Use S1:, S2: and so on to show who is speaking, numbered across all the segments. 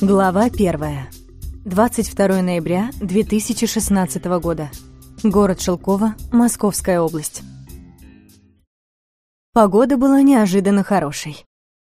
S1: Глава 1. 22 ноября 2016 года. Город Шелково, Московская область. Погода была неожиданно хорошей.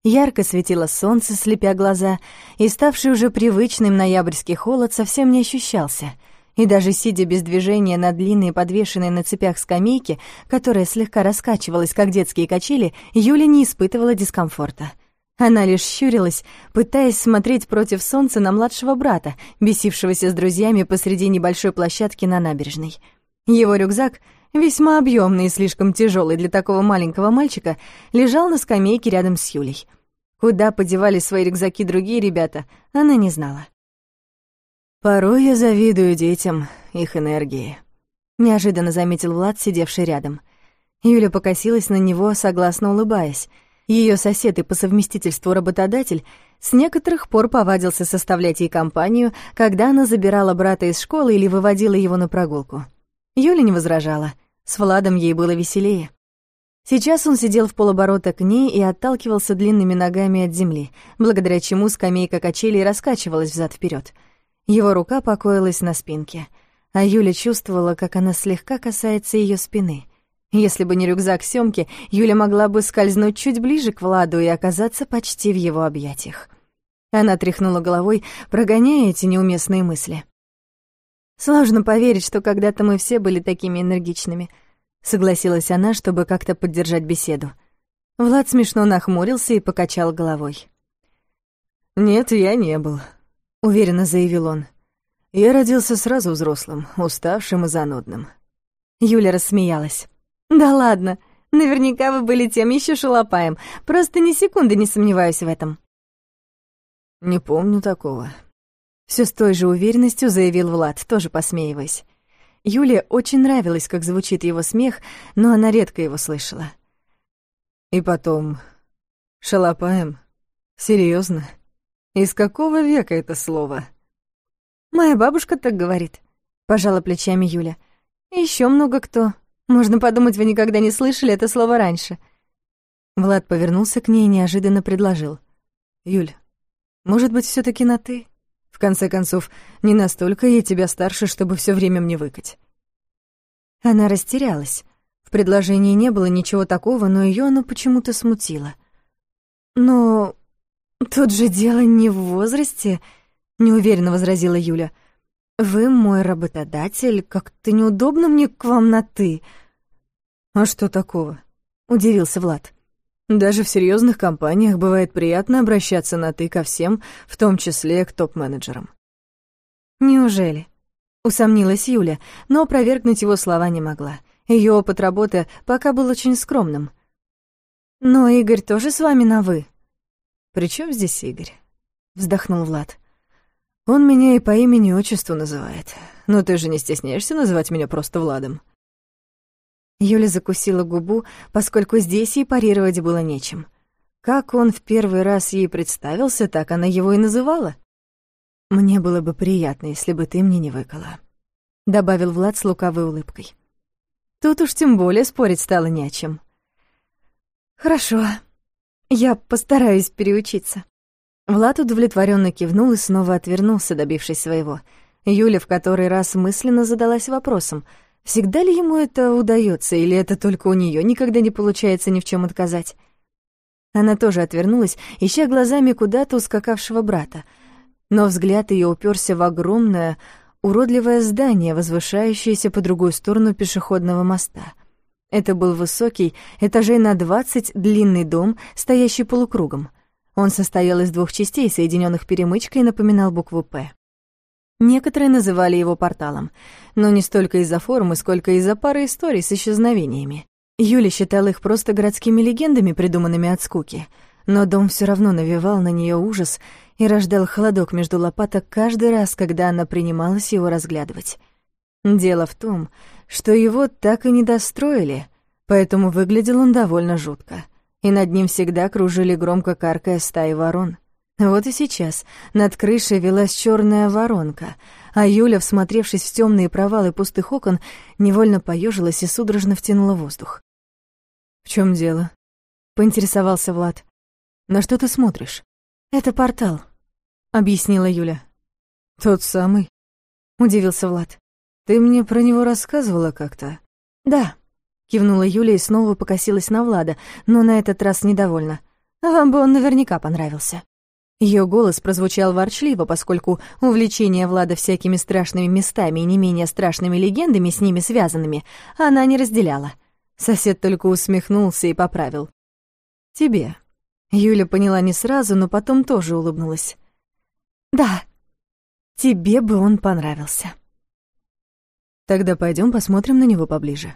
S1: Ярко светило солнце, слепя глаза, и ставший уже привычным ноябрьский холод совсем не ощущался. И даже сидя без движения на длинной подвешенной на цепях скамейке, которая слегка раскачивалась, как детские качели, Юля не испытывала дискомфорта — она лишь щурилась, пытаясь смотреть против солнца на младшего брата, бесившегося с друзьями посреди небольшой площадки на набережной. Его рюкзак, весьма объемный и слишком тяжелый для такого маленького мальчика, лежал на скамейке рядом с Юлей. Куда подевали свои рюкзаки другие ребята, она не знала.
S2: «Порой я завидую детям их энергии», — неожиданно заметил Влад, сидевший рядом.
S1: Юля покосилась на него, согласно улыбаясь — ее сосед и по совместительству работодатель с некоторых пор повадился составлять ей компанию, когда она забирала брата из школы или выводила его на прогулку. Юля не возражала, с Владом ей было веселее. Сейчас он сидел в полоборота к ней и отталкивался длинными ногами от земли, благодаря чему скамейка качелей раскачивалась взад вперед. Его рука покоилась на спинке, а Юля чувствовала, как она слегка касается ее спины — если бы не рюкзак Сёмки, Юля могла бы скользнуть чуть ближе к Владу и оказаться почти в его объятиях. Она тряхнула головой, прогоняя эти неуместные мысли. «Сложно поверить, что когда-то мы все были такими энергичными», — согласилась она, чтобы как-то поддержать беседу. Влад смешно нахмурился и покачал головой.
S2: «Нет, я не был», — уверенно заявил он. «Я родился сразу взрослым, уставшим и занудным».
S1: Юля рассмеялась. «Да ладно, наверняка вы были тем еще шалопаем, просто ни секунды не сомневаюсь в этом».
S2: «Не помню такого», —
S1: все с той же уверенностью заявил Влад, тоже посмеиваясь. Юле очень нравилось, как звучит его смех, но она редко его слышала.
S2: «И потом, шалопаем? Серьезно? Из какого века это слово?»
S1: «Моя бабушка так говорит», — пожала плечами Юля. Еще много кто, можно подумать, вы никогда не слышали это слово раньше».
S2: Влад повернулся к ней и неожиданно предложил. «Юль, может быть, все таки на «ты»? В конце концов, не настолько я тебя старше, чтобы все время мне выкать».
S1: Она растерялась. В предложении не было ничего такого, но ее оно почему-то смутило. «Но тут же дело не в возрасте», — неуверенно возразила Юля. «Вы мой работодатель, как-то неудобно мне к вам на «ты».
S2: «А что такого?» — удивился Влад. «Даже в серьезных компаниях бывает приятно обращаться на «ты» ко всем, в том числе к топ-менеджерам».
S1: «Неужели?» — усомнилась Юля, но опровергнуть его слова не могла. Ее опыт работы пока был очень скромным. «Но Игорь тоже с вами на «вы».
S2: «При чем здесь Игорь?» — вздохнул Влад. «Он меня и по имени-отчеству называет. Но ты же не стесняешься называть меня просто Владом?»
S1: Юля закусила губу, поскольку здесь ей парировать было нечем. Как он в первый раз ей представился, так она его и называла. «Мне было бы приятно, если бы ты мне не выкала», — добавил Влад с лукавой улыбкой. Тут уж тем более спорить стало не о чем. «Хорошо, я постараюсь переучиться». Влад удовлетворенно кивнул и снова отвернулся, добившись своего. Юля в который раз мысленно задалась вопросом — Всегда ли ему это удается, или это только у нее никогда не получается ни в чем отказать? Она тоже отвернулась, ища глазами куда-то ускакавшего брата. Но взгляд ее уперся в огромное, уродливое здание, возвышающееся по другую сторону пешеходного моста. Это был высокий, этажей на двадцать, длинный дом, стоящий полукругом. Он состоял из двух частей, соединенных перемычкой, и напоминал букву «П». Некоторые называли его порталом, но не столько из-за формы, сколько из-за пары историй с исчезновениями. Юля считала их просто городскими легендами, придуманными от скуки, но дом все равно навевал на нее ужас и рождал холодок между лопаток каждый раз, когда она принималась его разглядывать. Дело в том, что его так и не достроили, поэтому выглядел он довольно жутко, и над ним всегда кружили громко каркая стаи ворон — вот и сейчас над крышей велась черная воронка, а Юля, всмотревшись в темные провалы пустых окон, невольно поежилась и судорожно втянула воздух.
S2: «В чем дело?» — поинтересовался Влад. «На что ты смотришь?»
S1: «Это портал», — объяснила Юля.
S2: «Тот самый?» — удивился Влад. «Ты мне про него рассказывала как-то?»
S1: «Да», — кивнула Юля и снова покосилась на Влада, но на этот раз недовольна. «Вам бы он наверняка понравился». Ее голос прозвучал ворчливо, поскольку увлечение Влада всякими страшными местами и не менее страшными легендами с ними связанными она не разделяла. Сосед только усмехнулся и поправил. «Тебе». Юля поняла не сразу, но потом тоже улыбнулась. «Да, тебе бы он понравился».
S2: «Тогда пойдем посмотрим на него поближе».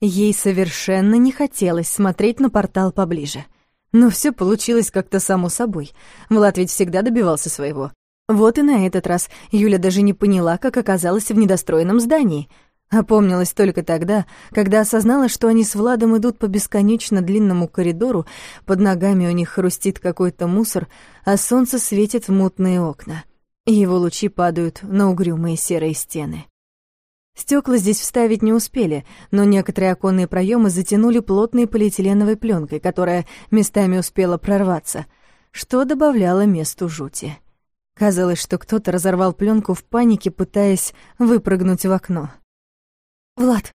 S1: Ей совершенно не хотелось смотреть на портал поближе — но все получилось как-то само собой. Влад ведь всегда добивался своего. Вот и на этот раз Юля даже не поняла, как оказалась в недостроенном здании. Опомнилась только тогда, когда осознала, что они с Владом идут по бесконечно длинному коридору, под ногами у них хрустит какой-то мусор, а солнце светит в мутные окна. Его лучи падают на угрюмые серые стены. Стекла здесь вставить не успели, но некоторые оконные проемы затянули плотной полиэтиленовой пленкой, которая местами успела прорваться, что добавляло месту жути. Казалось, что кто-то разорвал пленку в панике, пытаясь выпрыгнуть в окно. «Влад!»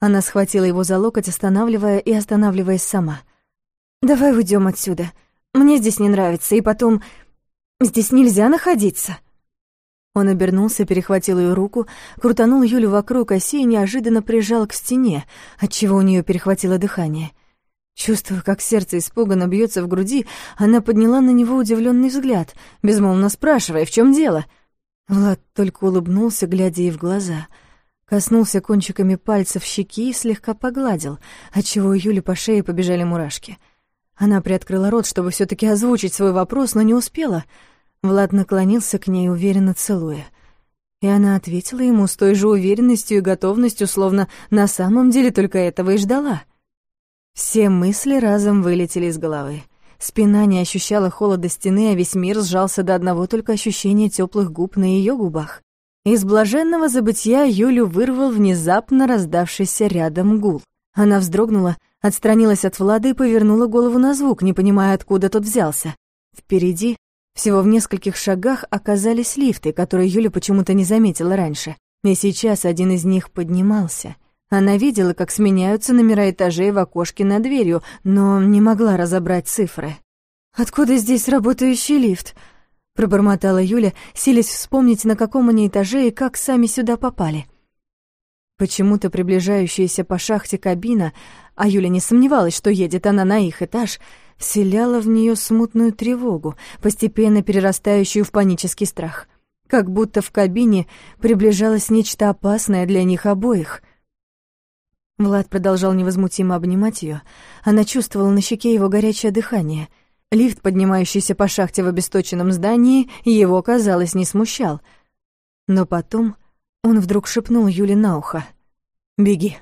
S1: Она схватила его за локоть, останавливая и останавливаясь сама. «Давай уйдем отсюда. Мне здесь не нравится, и потом... Здесь нельзя находиться!» Он обернулся, перехватил ее руку, крутанул Юлю вокруг оси и неожиданно прижал к стене, отчего у нее перехватило дыхание. Чувствуя, как сердце испуганно бьется в груди, она подняла на него удивленный взгляд, безмолвно спрашивая, в чем дело. Влад только улыбнулся, глядя ей в глаза. Коснулся кончиками пальцев щеки и слегка погладил, отчего у Юли по шее побежали мурашки. Она приоткрыла рот, чтобы все таки озвучить свой вопрос, но не успела — Влад наклонился к ней, уверенно целуя. И она ответила ему с той же уверенностью и готовностью, словно на самом деле только этого и ждала. Все мысли разом вылетели из головы. Спина не ощущала холода стены, а весь мир сжался до одного только ощущения теплых губ на ее губах. Из блаженного забытья Юлю вырвал внезапно раздавшийся рядом гул. Она вздрогнула, отстранилась от Влада и повернула голову на звук, не понимая, откуда тот взялся. Впереди всего в нескольких шагах оказались лифты, которые Юля почему-то не заметила раньше. И сейчас один из них поднимался. Она видела, как сменяются номера этажей в окошке над дверью, но не могла разобрать цифры. «Откуда здесь работающий лифт?» Пробормотала Юля, силясь вспомнить, на каком они этаже и как сами сюда попали. Почему-то приближающаяся по шахте кабина, а Юля не сомневалась, что едет она на их этаж — вселяла в нее смутную тревогу, постепенно перерастающую в панический страх. Как будто в кабине приближалось нечто опасное для них обоих. Влад продолжал невозмутимо обнимать ее. Она чувствовала на щеке его горячее дыхание. Лифт, поднимающийся по шахте в обесточенном здании, его, казалось, не смущал. Но потом он вдруг шепнул Юле на ухо. «Беги».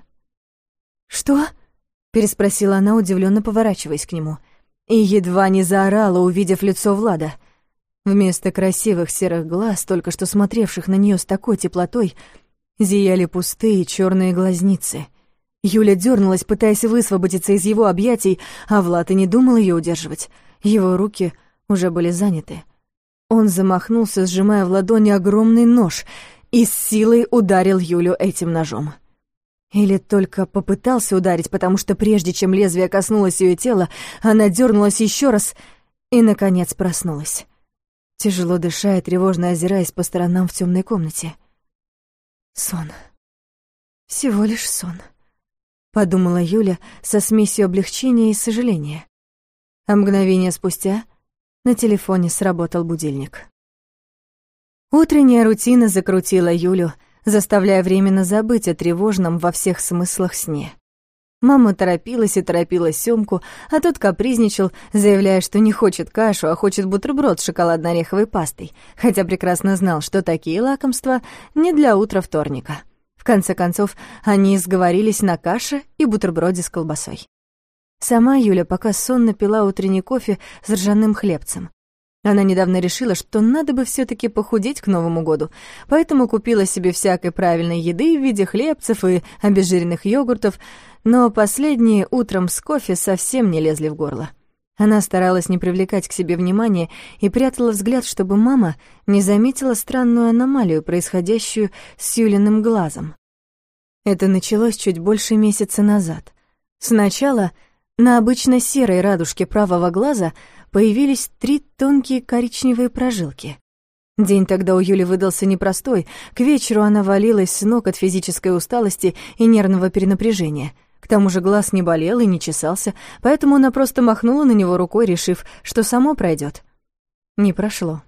S1: «Что?» — переспросила она, удивленно поворачиваясь к нему — и едва не заорала, увидев лицо Влада. Вместо красивых серых глаз, только что смотревших на нее с такой теплотой, зияли пустые черные глазницы. Юля дернулась, пытаясь высвободиться из его объятий, а Влад и не думал ее удерживать. Его руки уже были заняты. Он замахнулся, сжимая в ладони огромный нож, и с силой ударил Юлю этим ножом. Или только попытался ударить, потому что прежде чем лезвие коснулось ее тела, она дернулась еще раз и, наконец, проснулась. Тяжело дыша и тревожно озираясь по сторонам в темной комнате. Сон. Всего лишь сон. Подумала Юля со смесью облегчения и сожаления. А мгновение спустя на телефоне сработал будильник. Утренняя рутина закрутила Юлю, заставляя временно забыть о тревожном во всех смыслах сне. Мама торопилась и торопила Сёмку, а тот капризничал, заявляя, что не хочет кашу, а хочет бутерброд с шоколадно-ореховой пастой, хотя прекрасно знал, что такие лакомства не для утра вторника. В конце концов, они сговорились на каше и бутерброде с колбасой. Сама Юля пока сонно пила утренний кофе с ржаным хлебцем. Она недавно решила, что надо бы все таки похудеть к Новому году, поэтому купила себе всякой правильной еды в виде хлебцев и обезжиренных йогуртов, но последние утром с кофе совсем не лезли в горло. Она старалась не привлекать к себе внимания и прятала взгляд, чтобы мама не заметила странную аномалию, происходящую с Юлиным глазом. Это началось чуть больше месяца назад. Сначала на обычно серой радужке правого глаза появились три тонкие коричневые прожилки. День тогда у Юли выдался непростой, к вечеру она валилась с ног от физической усталости и нервного перенапряжения. К тому же глаз не болел и не чесался, поэтому она просто махнула на него рукой, решив, что само пройдет. Не прошло.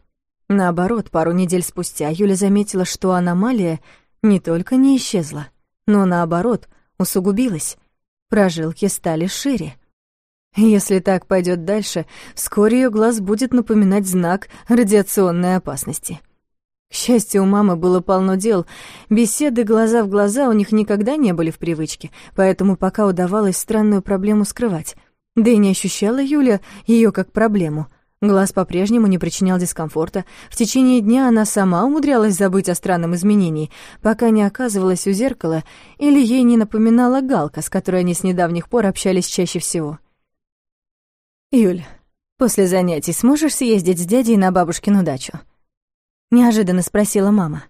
S1: Наоборот, пару недель спустя Юля заметила, что аномалия не только не исчезла, но наоборот, усугубилась. Прожилки стали шире. Если так пойдет дальше, вскоре ее глаз будет напоминать знак радиационной опасности. К счастью, у мамы было полно дел. Беседы глаза в глаза у них никогда не были в привычке, поэтому пока удавалось странную проблему скрывать. Да и не ощущала Юля ее как проблему. Глаз по-прежнему не причинял дискомфорта. В течение дня она сама умудрялась забыть о странном изменении, пока не оказывалась у зеркала или ей не напоминала Галка, с которой они с недавних пор общались чаще всего. «Юль, после занятий сможешь съездить с дядей на бабушкину дачу?» Неожиданно спросила мама.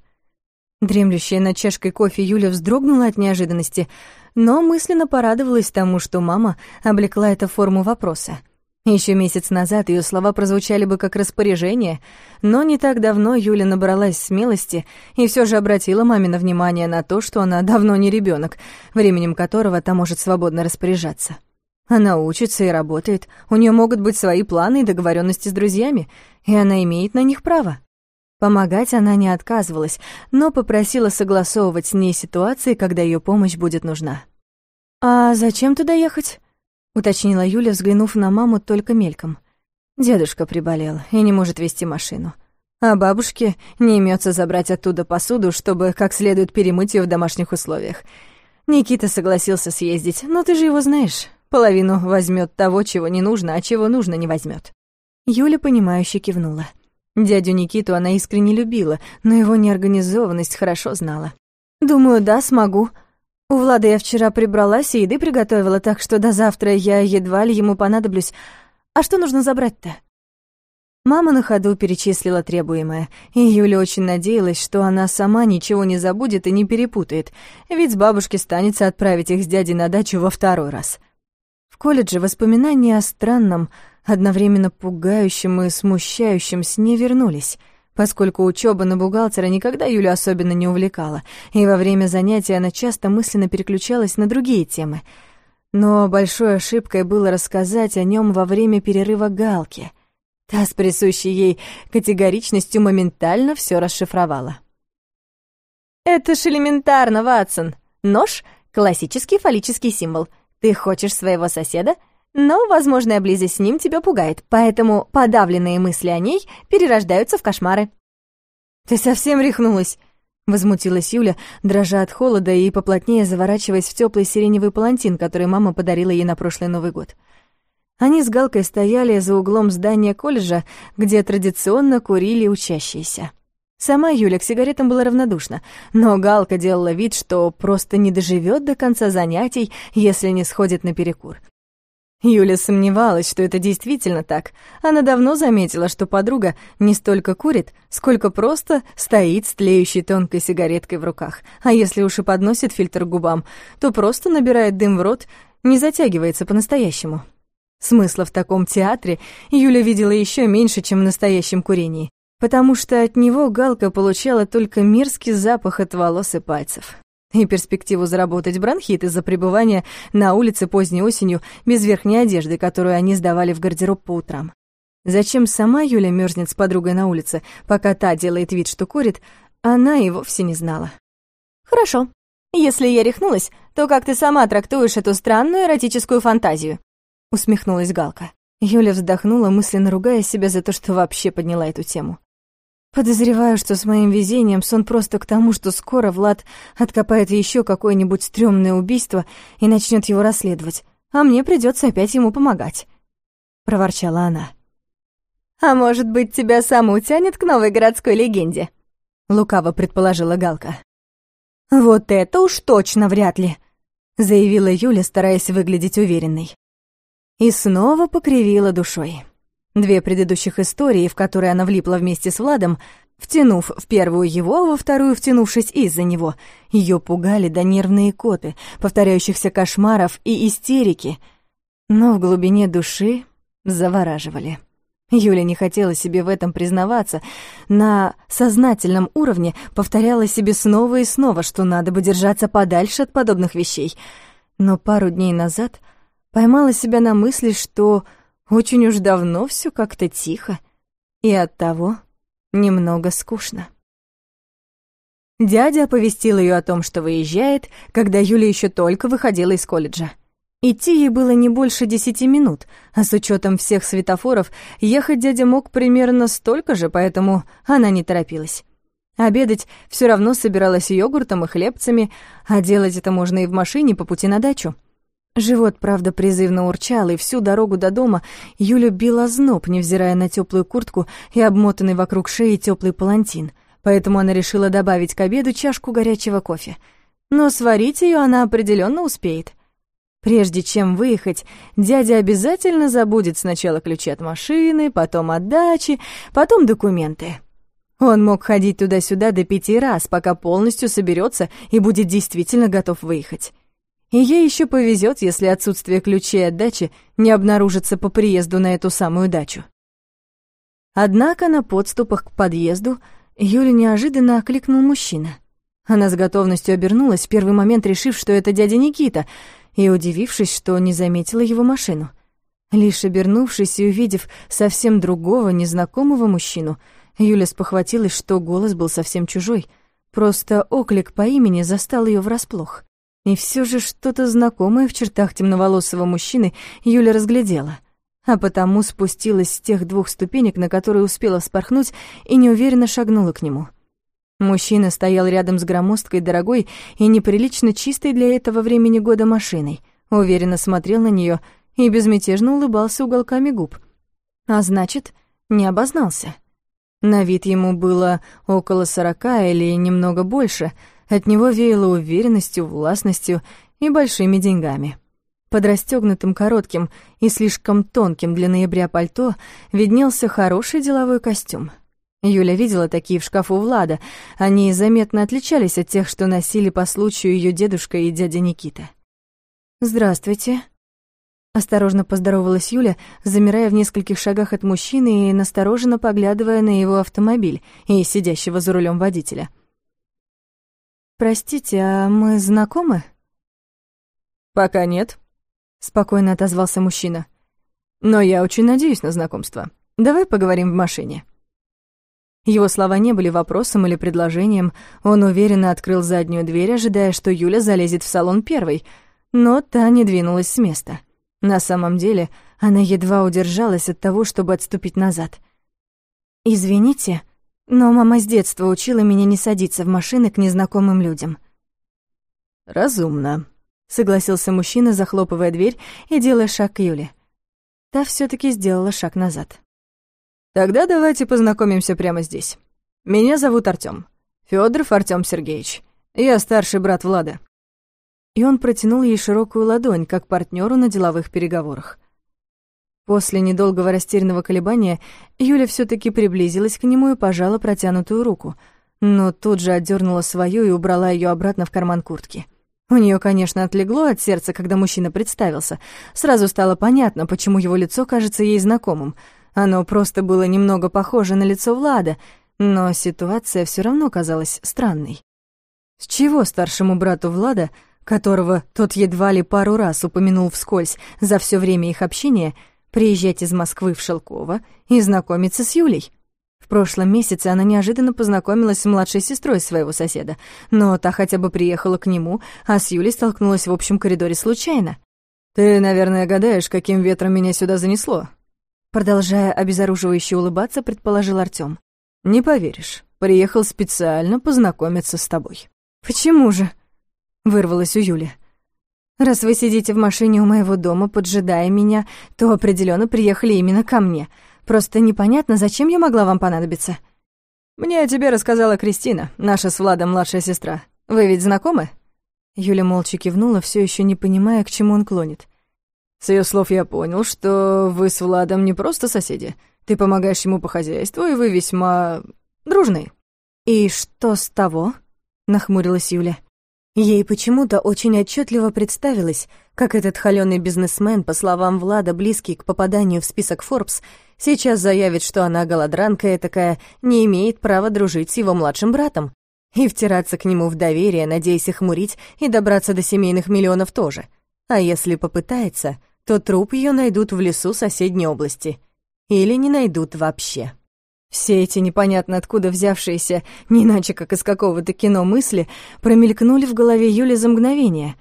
S1: Дремлющая над чашкой кофе Юля вздрогнула от неожиданности, но мысленно порадовалась тому, что мама облекла это в форму вопроса. Еще месяц назад ее слова прозвучали бы как распоряжение, но не так давно Юля набралась смелости и все же обратила мамино внимание на то, что она давно не ребенок, временем которого та может свободно распоряжаться. Она учится и работает, у нее могут быть свои планы и договоренности с друзьями, и она имеет на них право. Помогать она не отказывалась, но попросила согласовывать с ней ситуации, когда ее помощь будет нужна. «А зачем туда ехать?» — уточнила Юля, взглянув на маму только мельком. Дедушка приболел и не может вести машину. А бабушке не имется забрать оттуда посуду, чтобы как следует перемыть ее в домашних условиях. Никита согласился съездить, но ты же его знаешь. Половину возьмет того, чего не нужно, а чего нужно, не возьмет. Юля, понимающе кивнула. Дядю Никиту она искренне любила, но его неорганизованность хорошо знала. «Думаю, да, смогу. У Влада я вчера прибралась и еды приготовила, так что до завтра я едва ли ему понадоблюсь. А что нужно забрать-то?» Мама на ходу перечислила требуемое, и Юля очень надеялась, что она сама ничего не забудет и не перепутает, ведь с бабушки станется отправить их с дядей на дачу во второй раз — колледже воспоминания о странном, одновременно пугающем и смущающем сне вернулись, поскольку учеба на бухгалтера никогда Юлю особенно не увлекала, и во время занятий она часто мысленно переключалась на другие темы. Но большой ошибкой было рассказать о нем во время перерыва Галки. Та с присущей ей категоричностью моментально все расшифровала. «Это ж элементарно, Ватсон. Нож — классический фаллический символ — ты хочешь своего соседа, но возможная близость с ним тебя пугает, поэтому подавленные мысли о ней перерождаются в кошмары. «Ты совсем рехнулась?» — возмутилась Юля, дрожа от холода и поплотнее заворачиваясь в теплый сиреневый палантин, который мама подарила ей на прошлый Новый год. Они с Галкой стояли за углом здания колледжа, где традиционно курили учащиеся. Сама Юля к сигаретам была равнодушна, но Галка делала вид, что просто не доживет до конца занятий, если не сходит на перекур. Юля сомневалась, что это действительно так. Она давно заметила, что подруга не столько курит, сколько просто стоит с тлеющей тонкой сигареткой в руках. А если уж и подносит фильтр к губам, то просто набирает дым в рот, не затягивается по-настоящему. Смысла в таком театре Юля видела еще меньше, чем в настоящем курении потому что от него Галка получала только мерзкий запах от волос и пальцев. И перспективу заработать бронхит из-за пребывания на улице поздней осенью без верхней одежды, которую они сдавали в гардероб по утрам. Зачем сама Юля мерзнет с подругой на улице, пока та делает вид, что курит, она и вовсе не знала. «Хорошо. Если я рехнулась, то как ты сама трактуешь эту странную эротическую фантазию?» усмехнулась Галка. Юля вздохнула, мысленно ругая себя за то, что вообще подняла эту тему. Подозреваю, что с моим везением сон просто к тому, что скоро Влад откопает еще какое-нибудь стрёмное убийство и начнет его расследовать, а мне придется опять ему помогать», — проворчала она. «А может быть, тебя саму тянет к новой городской легенде?» — лукаво предположила Галка. «Вот это уж точно вряд ли», — заявила Юля, стараясь выглядеть уверенной. И снова покривила душой. Две предыдущих истории, в которые она влипла вместе с Владом, втянув в первую его, во вторую втянувшись из-за него, ее пугали до нервные коты, повторяющихся кошмаров и истерики, но в глубине души завораживали. Юля не хотела себе в этом признаваться, на сознательном уровне повторяла себе снова и снова, что надо бы держаться подальше от подобных вещей. Но пару дней назад поймала себя на мысли, что очень уж давно все как-то тихо, и оттого немного скучно. Дядя оповестил ее о том, что выезжает, когда Юля еще только выходила из колледжа. Идти ей было не больше десяти минут, а с учетом всех светофоров ехать дядя мог примерно столько же, поэтому она не торопилась. Обедать все равно собиралась йогуртом и хлебцами, а делать это можно и в машине по пути на дачу. Живот, правда, призывно урчал, и всю дорогу до дома Юля била зноб, невзирая на теплую куртку и обмотанный вокруг шеи теплый палантин, поэтому она решила добавить к обеду чашку горячего кофе. Но сварить ее она определенно успеет — Прежде чем выехать, дядя обязательно забудет сначала ключи от машины, потом от дачи, потом документы. Он мог ходить туда-сюда до пяти раз, пока полностью соберется и будет действительно готов выехать. И ей еще повезет, если отсутствие ключей от дачи не обнаружится по приезду на эту самую дачу. Однако на подступах к подъезду Юля неожиданно окликнул мужчина. Она с готовностью обернулась, в первый момент решив, что это дядя Никита — и удивившись, что не заметила его машину. Лишь обернувшись и увидев совсем другого, незнакомого мужчину, Юля спохватилась, что голос был совсем чужой. Просто оклик по имени застал ее врасплох. И все же что-то знакомое в чертах темноволосого мужчины Юля разглядела, а потому спустилась с тех двух ступенек, на которые успела вспорхнуть, и неуверенно шагнула к нему — Мужчина стоял рядом с громоздкой, дорогой и неприлично чистой для этого времени года машиной, уверенно смотрел на нее и безмятежно улыбался уголками губ. А значит, не обознался. На вид ему было около сорока или немного больше, от него веяло уверенностью, властностью и большими деньгами. Под расстёгнутым коротким и слишком тонким для ноября пальто виднелся хороший деловой костюм — Юля видела такие в шкафу Влада. Они заметно отличались от тех, что носили по случаю ее дедушка и дядя Никита. «Здравствуйте», Осторожно поздоровалась Юля, замирая в нескольких шагах от мужчины и настороженно поглядывая на его автомобиль и сидящего за рулем водителя. «Простите, а мы знакомы?»
S2: «Пока нет», — спокойно отозвался мужчина. «Но я очень надеюсь на знакомство. Давай поговорим в машине». Его слова не были вопросом или предложением. Он уверенно открыл заднюю дверь, ожидая, что Юля залезет в салон первой, но та не двинулась с места. На самом деле, она едва удержалась от того, чтобы отступить назад. «Извините, но мама с детства учила меня не садиться в машины к незнакомым людям». «Разумно», — согласился мужчина, захлопывая дверь и делая шаг к Юле. Та все таки сделала шаг назад. Тогда давайте познакомимся прямо здесь. Меня зовут Артём. Фёдоров Артём Сергеевич. Я старший брат Влада». И он протянул ей широкую ладонь, как партнеру на деловых переговорах. После недолгого растерянного колебания Юля все таки приблизилась к нему и пожала протянутую руку, но тут же отдернула свою и убрала ее обратно в карман куртки. У нее, конечно, отлегло от сердца, когда мужчина представился. Сразу стало понятно, почему его лицо кажется ей знакомым — оно просто было немного похоже на лицо Влада, но ситуация все равно казалась странной. С чего старшему брату Влада, которого тот едва ли пару раз упомянул вскользь за все время их общения, приезжать из Москвы в Шелково и знакомиться с Юлей? В прошлом месяце она неожиданно познакомилась с младшей сестрой своего соседа, но та хотя бы приехала к нему, а с Юлей столкнулась в общем коридоре случайно. «Ты, наверное, гадаешь, каким ветром меня сюда занесло?» Продолжая обезоруживающе улыбаться, предположил Артём. «Не поверишь, приехал специально познакомиться с тобой».
S1: «Почему же?» — вырвалась у Юли. «Раз вы сидите в машине у моего дома, поджидая меня, то определенно приехали именно ко мне. Просто непонятно, зачем я могла вам понадобиться».
S2: «Мне о тебе рассказала Кристина, наша с Владом младшая сестра. Вы ведь знакомы?»
S1: Юля молча кивнула, все еще не понимая, к чему он клонит.
S2: С ее слов я понял, что вы с Владом не просто соседи. Ты помогаешь ему по хозяйству, и вы весьма дружны».
S1: «И что с того?» — нахмурилась Юля. Ей почему-то очень отчетливо представилось, как этот холёный бизнесмен, по словам Влада, близкий к попаданию в список Forbes, сейчас заявит, что она голодранка и такая не имеет права дружить с его младшим братом и втираться к нему в доверие, надеясь их мурить и добраться до семейных миллионов тоже. А если попытается, то труп ее найдут в лесу соседней области. Или не найдут вообще. Все эти непонятно откуда взявшиеся, не иначе как из какого-то кино мысли, промелькнули в голове Юли за мгновение,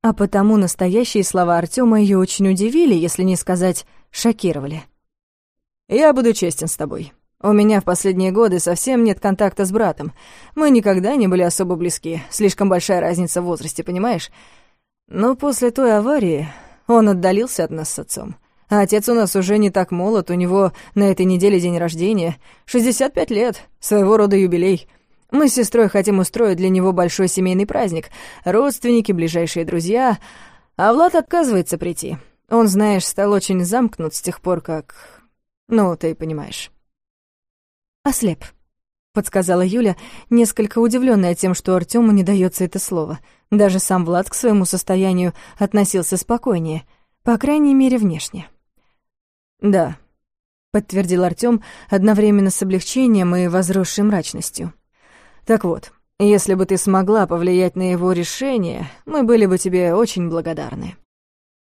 S1: а потому настоящие слова Артема ее очень удивили, если не сказать шокировали.
S2: «Я буду честен с тобой. У меня в последние годы совсем нет контакта с братом. Мы никогда не были особо близки, слишком большая разница в возрасте, понимаешь? Но после той аварии он отдалился от нас с отцом. А отец у нас уже не так молод, у него на этой неделе день рождения. 65 лет, своего рода юбилей. Мы с сестрой хотим устроить для него большой семейный праздник. Родственники, ближайшие друзья. А Влад отказывается прийти. Он, знаешь, стал очень замкнут с тех пор, как... Ну, ты понимаешь.
S1: «Ослеп», — подсказала Юля, несколько удивленная тем, что Артему не дается это слово. Даже сам Влад к своему состоянию относился спокойнее, по крайней мере, внешне.
S2: «Да», — подтвердил Артём одновременно с облегчением и возросшей мрачностью. «Так вот, если бы ты смогла повлиять на его решение, мы были бы тебе очень благодарны».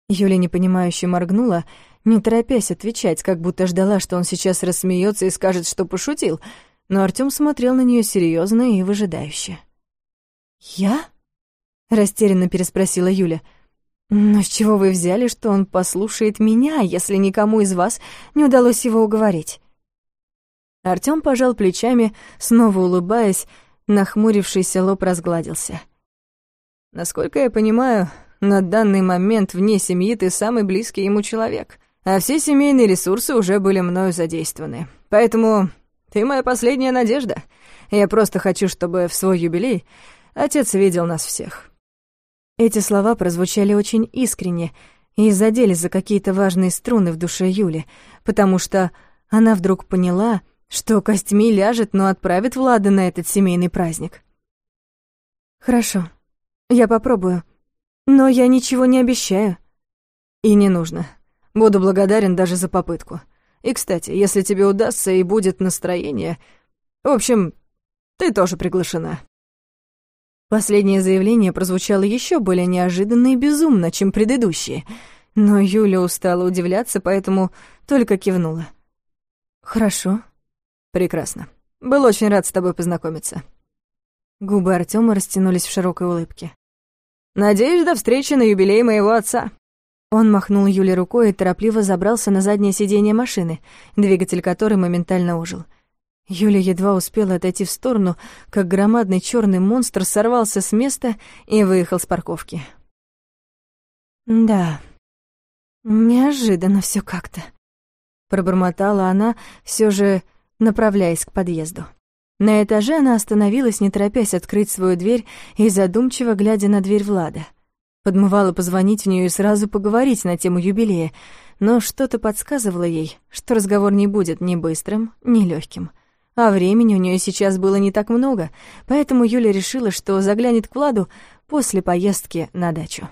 S1: Юля непонимающе моргнула, не торопясь отвечать, как будто ждала, что он сейчас рассмеется и скажет, что пошутил, но Артём смотрел на неё серьёзно и выжидающе. «Я?» — растерянно переспросила Юля — «Но с чего вы взяли, что он послушает меня, если никому из вас не удалось его уговорить?»
S2: Артём пожал плечами, снова улыбаясь, нахмурившийся лоб разгладился. «Насколько я понимаю, на данный момент вне семьи ты самый близкий ему человек, а все семейные ресурсы уже были мною задействованы. Поэтому ты моя последняя надежда. Я просто хочу, чтобы в свой юбилей отец видел нас всех».
S1: Эти слова прозвучали очень искренне и задели за какие-то важные струны в душе Юли, потому что она вдруг поняла, что костьми ляжет, но отправит Влада на этот семейный праздник. «Хорошо, я попробую, но я ничего не обещаю».
S2: «И не нужно. Буду благодарен даже за попытку. И, кстати, если тебе удастся и будет настроение... В общем, ты тоже приглашена».
S1: Последнее заявление прозвучало еще более неожиданно и безумно, чем предыдущее, но Юля устала удивляться, поэтому только кивнула. «Хорошо».
S2: «Прекрасно. Был очень рад с тобой познакомиться».
S1: Губы Артема растянулись в широкой улыбке.
S2: «Надеюсь, до встречи на юбилей моего отца».
S1: Он махнул Юле рукой и торопливо забрался на заднее сиденье машины, двигатель которой моментально ожил — Юля едва успела отойти в сторону, как громадный черный монстр сорвался с места и выехал с парковки. «Да, неожиданно все как-то», — пробормотала она, все же направляясь к подъезду. На этаже она остановилась, не торопясь открыть свою дверь и задумчиво глядя на дверь Влада. Подмывала позвонить в нее и сразу поговорить на тему юбилея, но что-то подсказывало ей, что разговор не будет ни быстрым, ни легким а времени у нее сейчас было не так много, поэтому Юля решила, что заглянет к Владу после поездки на дачу.